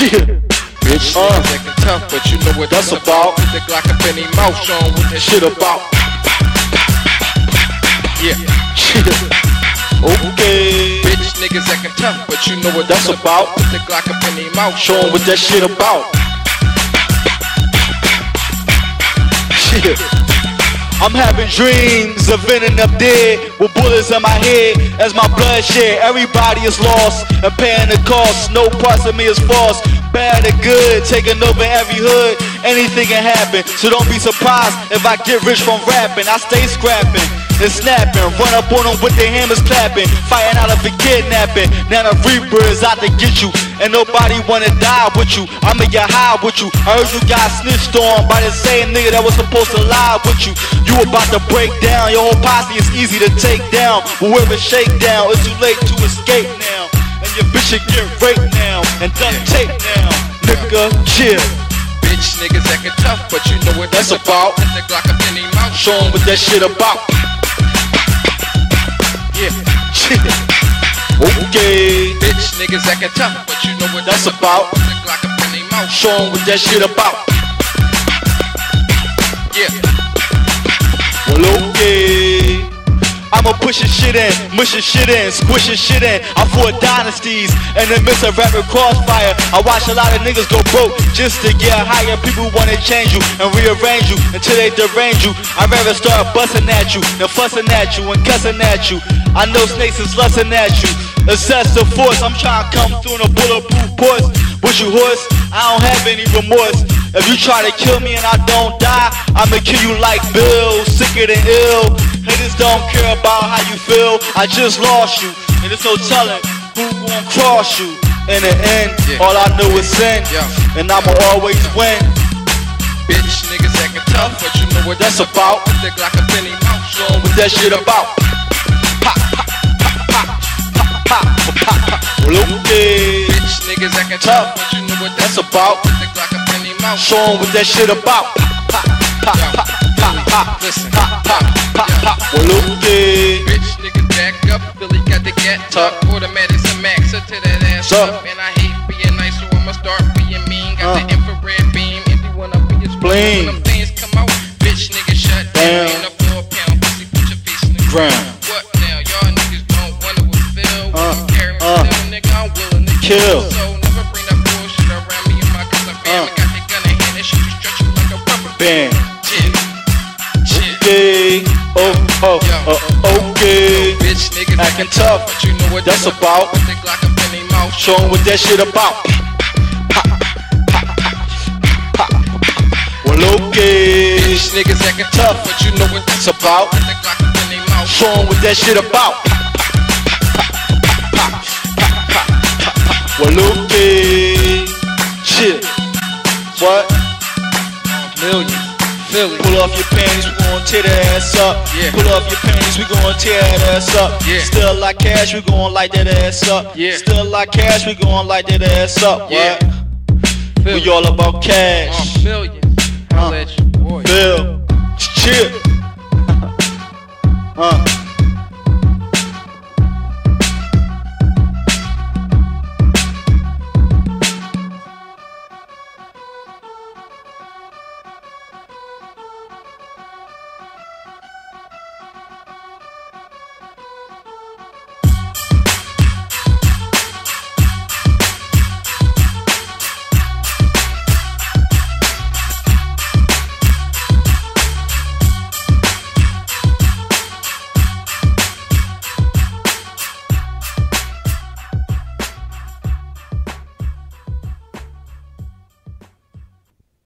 Shit. Bitch, Uh. niggas acting tough, but you know what That's about. With the Glock up in their mouth, showing what that Shit about. Yeah. Shit. Okay. Bitch, niggas acting tough, but you know what That's about. With the Glock up in their mouth, Show what that shit about. Shit. I'm having dreams of ending up dead with bullets in my head as my blood shed. Everybody is lost and paying the cost. No parts of me is false. Bad or good, taking over every hood. Anything can happen, so don't be surprised if I get rich from rapping. I stay scrapping and snapping, run up on them with their hammers clapping, fighting out of a kidnapping. Now the reaper is out to get you, and nobody wanna die with you. I'ma get high with you. I heard you got snitched on by the same nigga that was supposed to lie with you. You about to break down, your whole posse is easy to take down. But with a shakedown, it's too late to escape now. And your bitch should get raped now, and duct tape now. Nigga, chill. Bitch, niggas acting tough, but you know what That's about. With the Glock up in their mouth, Show 'em what that shit about. Yeah. Okay. Bitch, niggas acting tough, but you know what That's about. With the Glock up in their Show 'em what that shit about. yeah. Well, okay. I'ma push your shit in, mush your shit in, squish your shit in. I fought dynasties in the midst of rapid crossfire. I watch a lot of niggas go broke just to get higher. People wanna change you and rearrange you until they derange you. I'd rather start busting at you than fussing at you and cussing at you. I know snakes is lusting at you. Excessive force, I'm trying to come through in a bulletproof Porsche. With you horse, I don't have any remorse. If you try to kill me and I don't die, I'ma kill you like Bill, sicker than ill. Haters don't care about how you feel. I just lost you, and there's no telling who gon' cross you. In the end, Yeah. all I know is sin, Yeah. and I'ma always win. Bitch, niggas acting tough, but you know what That's about. With the in their mouth, Show 'em what that shit about. Pop, pop, pop. Well. Bitch, niggas acting Tough. but you know what That's about. The Glock up in their mouth, Show 'em what that shit about. Pop, pop, pop, pop, pop, Listen. pop, pop, pop, pop. Well, okay. Bitch, niggas back up. Billy got the gat tuck. Automatics and max up to that ass up. And I hate being nice, so I'ma start being mean. Got the infrared beam. If you wanna be a. a rubber Bam. Okay. Oh, oh, uh, okay. Acting tough. but you know what That's about. With the Glock up in their mouth, Show what that shit about. Well, okay. Bitch, niggas acting tough, but you know what It's about. With the Glock up in their mouth, Show what that shit about. Pop, pop. Well, okay. Shit. What? millions, Philly. Pull off your panties, we gon' tear that ass up. Yeah. Pull off your panties, we gon' tear that ass up. Yeah. Still like cash, we gon' light that ass up. Yeah. Still like cash, we gon' light that ass up. Yeah. What? Philly. We all about Uh, cash. millions. Let you, boy. Bill, chill. uh,